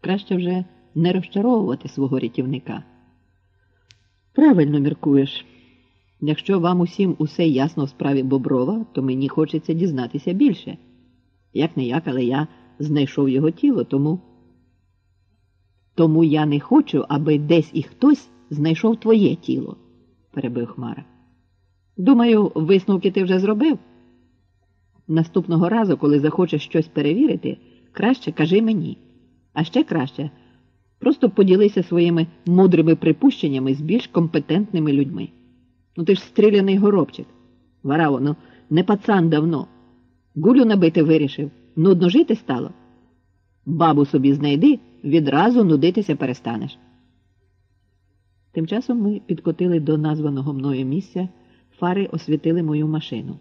Краще вже не розчаровувати свого рятівника. Правильно міркуєш. Якщо вам усім усе ясно в справі Боброва, то мені хочеться дізнатися більше. Як не як, але я знайшов його тіло, тому. Тому я не хочу, аби десь і хтось знайшов твоє тіло, перебив Хмара. Думаю, висновки ти вже зробив. Наступного разу, коли захочеш щось перевірити, краще кажи мені. А ще краще просто поділися своїми мудрими припущеннями з більш компетентними людьми. Ну ти ж стріляний горобчик. Вараво, ну не пацан давно. Гулю набити вирішив. Нудно жити стало. Бабу собі знайди, відразу нудитися перестанеш. Тим часом ми підкотили до названого мною місця, фари освітили мою машину,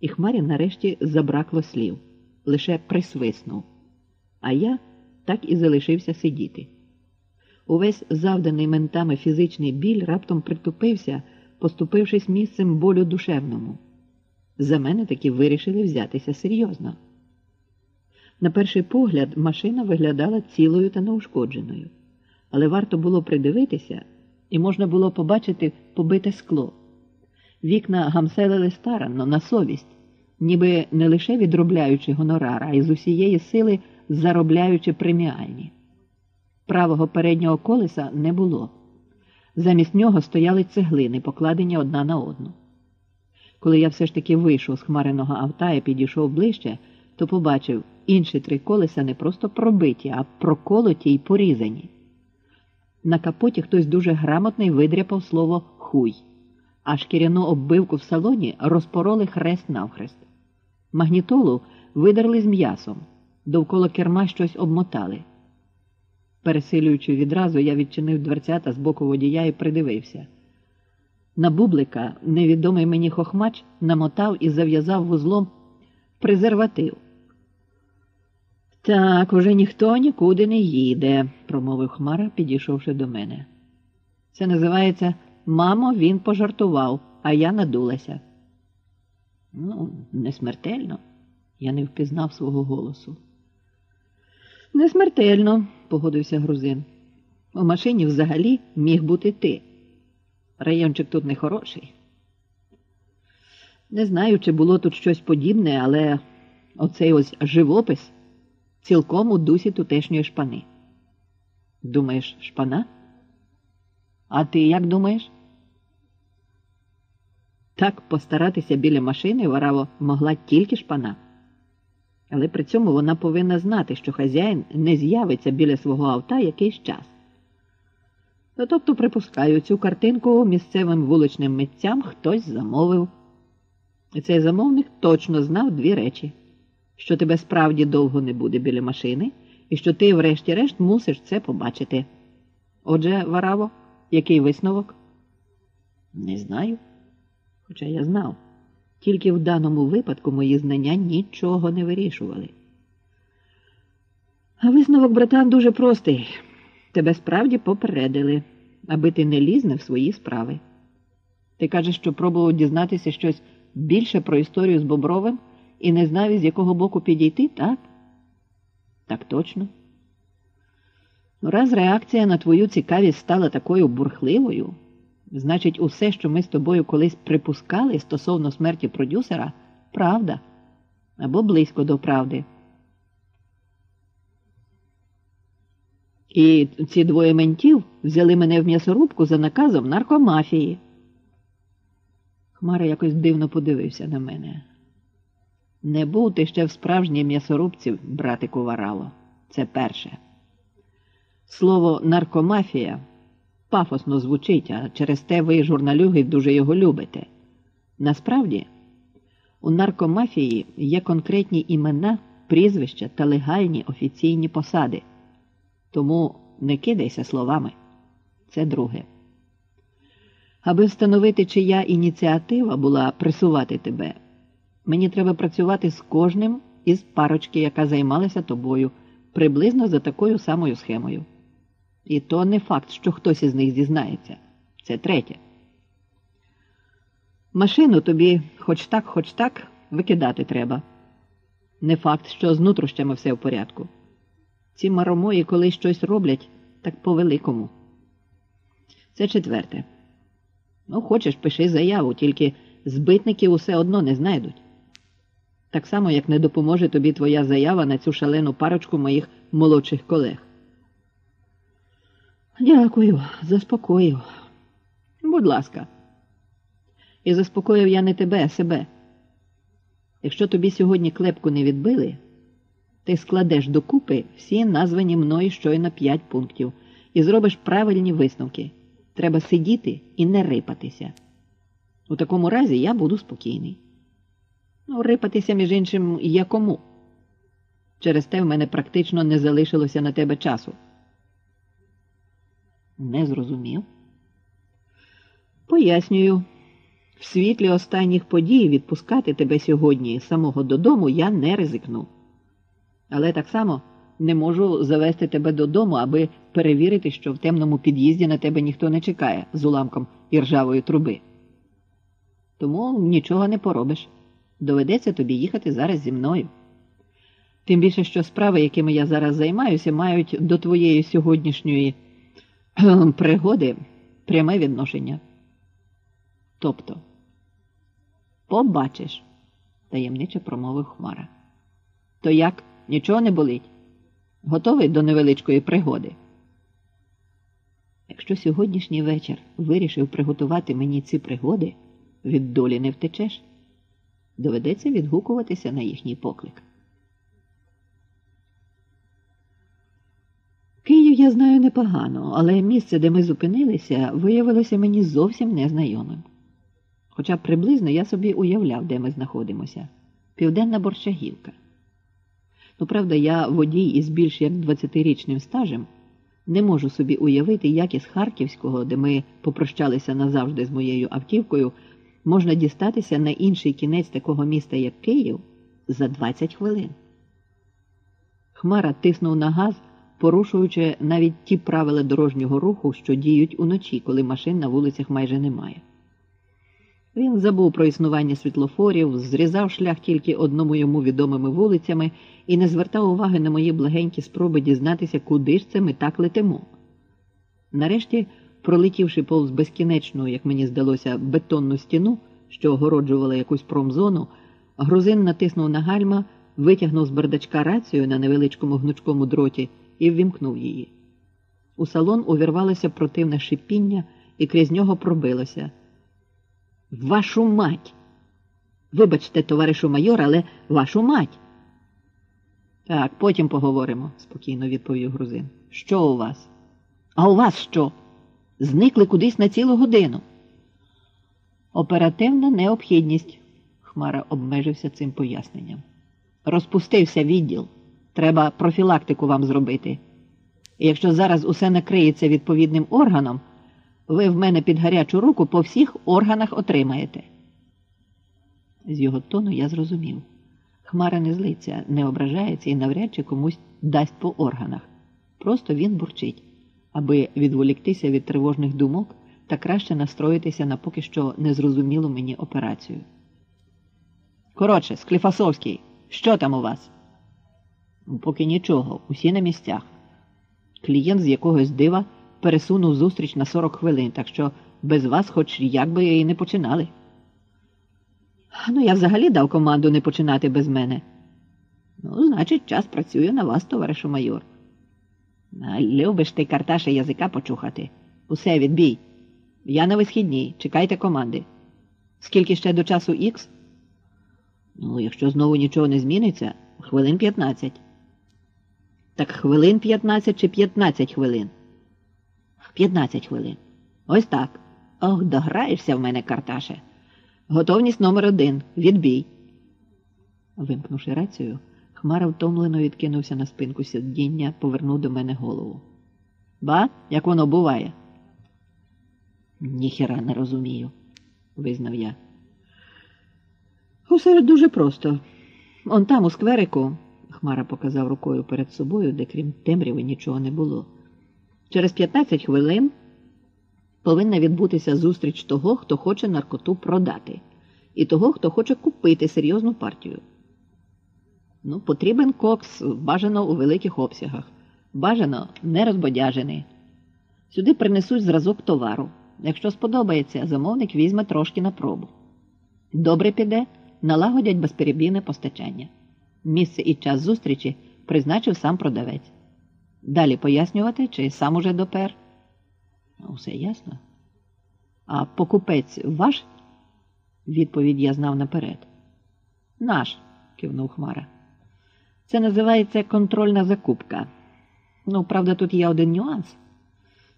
і Хмарі нарешті забракло слів, лише присвиснув. А я так і залишився сидіти. Увесь завданий ментами фізичний біль раптом притупився, поступившись місцем болю душевному. За мене таки вирішили взятися серйозно. На перший погляд, машина виглядала цілою та неушкодженою, але варто було придивитися, і можна було побачити побите скло. Вікна гамселили старанно на совість, ніби не лише відробляючи гонорар, а й з усієї сили заробляючи преміальні. Правого переднього колеса не було. Замість нього стояли цеглини, покладені одна на одну. Коли я все ж таки вийшов з хмариного авта і підійшов ближче, то побачив інші три колеса не просто пробиті, а проколоті й порізані. На капоті хтось дуже грамотний видряпав слово хуй, а шкіряну оббивку в салоні розпороли хрест навхрест. Магнітолу видерли з м'ясом, довкола керма щось обмотали. Пересилюючи відразу, я відчинив дверцята з боку водія і придивився. На бублика невідомий мені хохмач намотав і зав'язав вузлом презерватив. Так, уже ніхто нікуди не їде, промовив Хмара, підійшовши до мене. Це називається Мамо, він пожартував, а я надулася. Ну, не смертельно, я не впізнав свого голосу. Не смертельно, погодився грузин. У машині взагалі міг бути ти. Райончик тут не хороший. Не знаю, чи було тут щось подібне, але оцей ось живопис цілком у дусі тутешньої шпани. Думаєш, шпана? А ти як думаєш? Так постаратися біля машини вараво могла тільки шпана. Але при цьому вона повинна знати, що хазяїн не з'явиться біля свого авта якийсь час. Ну, тобто, припускаю, цю картинку місцевим вуличним митцям хтось замовив. І цей замовник точно знав дві речі: що тебе справді довго не буде біля машини, і що ти, врешті-решт, мусиш це побачити. Отже, Вараво, який висновок? Не знаю. Хоча я знав. Тільки в даному випадку мої знання нічого не вирішували. А висновок, братан, дуже простий. Тебе справді попередили, аби ти не ліз не в свої справи. Ти кажеш, що пробував дізнатися щось більше про історію з Бобровим і не знав, із якого боку підійти, так? Так точно. Раз реакція на твою цікавість стала такою бурхливою, значить, усе, що ми з тобою колись припускали стосовно смерті продюсера, правда або близько до правди. І ці двоє ментів взяли мене в м'ясорубку за наказом наркомафії. Хмара якось дивно подивився на мене. Не був ти ще в справжній м'ясорубці, братику Варало. Це перше. Слово наркомафія пафосно звучить, а через те ви, журналюги, дуже його любите. Насправді, у наркомафії є конкретні імена, прізвища та легальні офіційні посади. Тому не кидайся словами. Це друге. Аби встановити, чия ініціатива була присувати тебе, мені треба працювати з кожним із парочки, яка займалася тобою, приблизно за такою самою схемою. І то не факт, що хтось із них зізнається. Це третє. Машину тобі, хоч так, хоч так, викидати треба. Не факт, що з нутрощами все в порядку. Ці маромої, коли щось роблять, так по-великому. Це четверте. Ну, хочеш, пиши заяву, тільки збитники усе одно не знайдуть. Так само, як не допоможе тобі твоя заява на цю шалену парочку моїх молодших колег. Дякую, заспокоїв. Будь ласка. І заспокоїв я не тебе, а себе. Якщо тобі сьогодні клепку не відбили, ти складеш докупи всі названі мною щойно п'ять пунктів і зробиш правильні висновки. Треба сидіти і не рипатися. У такому разі я буду спокійний. Ну, рипатися, між іншим, є кому. Через те в мене практично не залишилося на тебе часу. Не зрозумів. Пояснюю, в світлі останніх подій відпускати тебе сьогодні самого додому я не ризикну. Але так само не можу завести тебе додому, аби перевірити, що в темному під'їзді на тебе ніхто не чекає з уламком іржавої труби. Тому нічого не поробиш. Доведеться тобі їхати зараз зі мною. Тим більше, що справи, якими я зараз займаюся, мають до твоєї сьогоднішньої пригоди пряме відношення. Тобто, побачиш, таємниче промовив Хмара. То як? Нічого не болить? Готовий до невеличкої пригоди? Якщо сьогоднішній вечір вирішив приготувати мені ці пригоди, від долі не втечеш. Доведеться відгукуватися на їхній поклик. Я знаю непогано, але місце, де ми зупинилися, виявилося мені зовсім незнайомим. Хоча приблизно я собі уявляв, де ми знаходимося Південна Борщагівка. Ну, правда, я водій із більш як 20-річним стажем не можу собі уявити, як із Харківського, де ми попрощалися назавжди з моєю автівкою, можна дістатися на інший кінець такого міста, як Київ, за 20 хвилин. Хмара тиснув на газ, порушуючи навіть ті правила дорожнього руху, що діють уночі, коли машин на вулицях майже немає. Він забув про існування світлофорів, зрізав шлях тільки одному йому відомими вулицями і не звертав уваги на мої благенькі спроби дізнатися, куди ж це ми так летимо. Нарешті, пролетівши повз безкінечну, як мені здалося, бетонну стіну, що огороджувала якусь промзону, грузин натиснув на гальма, витягнув з бардачка рацію на невеличкому гнучкому дроті і ввімкнув її. У салон увірвалося противне шипіння, і крізь нього пробилося. Вашу мать. Вибачте, товаришу майор, але вашу мать. Так, потім поговоримо, спокійно відповів грузин. Що у вас? А у вас що? Зникли кудись на цілу годину. Оперативна необхідність, Хмара обмежився цим поясненням. Розпустився відділ. Треба профілактику вам зробити. І якщо зараз усе накриється відповідним органом, ви в мене під гарячу руку по всіх органах отримаєте. З його тону я зрозумів. Хмара не злиться, не ображається і навряд чи комусь дасть по органах. Просто він бурчить, аби відволіктися від тривожних думок та краще настроїтися на поки що незрозумілу мені операцію. Коротше, Скліфасовський, що там у вас? Поки нічого, усі на місцях. Клієнт з якогось дива пересунув зустріч на 40 хвилин, так що без вас, хоч як би і не починали. Ну, я взагалі дав команду не починати без мене. Ну, значить, час працює на вас, товаришу майор. Любиш ти, Карташе, язика почухати. Усе відбій. Я на висхідній, чекайте команди. Скільки ще до часу Ікс? Ну, якщо знову нічого не зміниться, хвилин 15. Так хвилин 15 чи 15 хвилин? 15 хвилин. Ось так. Ох, дограєшся в мене, Карташе. Готовність номер один. Відбій. Вимкнувши рацію, Хмара втомлено відкинувся на спинку сидіння, повернув до мене голову. Ба, як воно буває? Ніхіра не розумію, визнав я. Усе дуже просто. Он там, у скверику, Хмара показав рукою перед собою, де крім темряви нічого не було. Через 15 хвилин повинна відбутися зустріч того, хто хоче наркоту продати, і того, хто хоче купити серйозну партію. Ну, потрібен кокс бажано у великих обсягах, Бажано не розбодяжений. Сюди принесуть зразок товару. Якщо сподобається, замовник візьме трошки на пробу. Добре піде, налагодять безперебійне постачання. Місце і час зустрічі призначив сам продавець. Далі пояснювати, чи сам уже допер. Усе ясно. А покупець ваш? Відповідь я знав наперед. Наш, кивнув Хмара. Це називається контрольна закупка. Ну, правда, тут є один нюанс.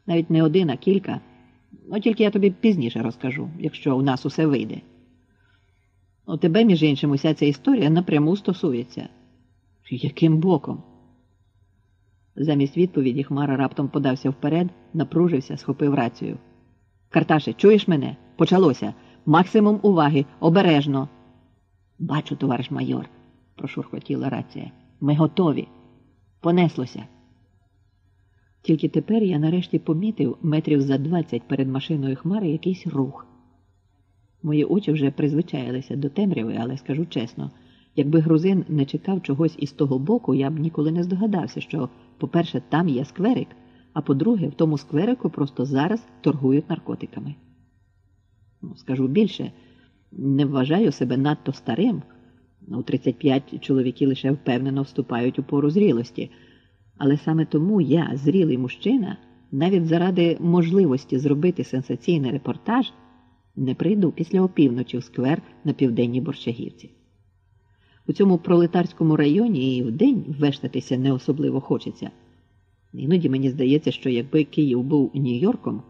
Навіть не один, а кілька. Ну, тільки я тобі пізніше розкажу, якщо у нас усе вийде. У тебе, між іншим, уся ця історія напряму стосується. Яким боком? Замість відповіді Хмара раптом подався вперед, напружився, схопив рацію. Карташе, чуєш мене? Почалося. Максимум уваги, обережно. Бачу, товариш майор, прошурхотіла рація. Ми готові. Понеслося. Тільки тепер я нарешті помітив метрів за двадцять перед машиною Хмари якийсь рух. Мої очі вже призвичаїлися до темряви, але скажу чесно, якби грузин не чекав чогось із того боку, я б ніколи не здогадався, що, по-перше, там є скверик, а по-друге, в тому скверику просто зараз торгують наркотиками. Ну, Скажу більше, не вважаю себе надто старим. У 35 чоловіки лише впевнено вступають у пору зрілості. Але саме тому я, зрілий мужчина, навіть заради можливості зробити сенсаційний репортаж, не прийду після опівночі в сквер на південній Борщагівці. У цьому пролетарському районі і вдень вештатися не особливо хочеться. Іноді мені здається, що якби Київ був Нью-Йорком,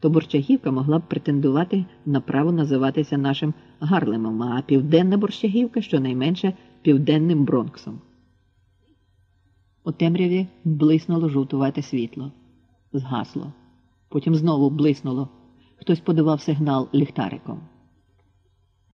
то Борщагівка могла б претендувати на право називатися нашим Гарлемом, а Південна Борщагівка щонайменше Південним Бронксом. У темряві блиснуло жовтувате світло. Згасло. Потім знову блиснуло. Хтось подавав сигнал ліхтариком.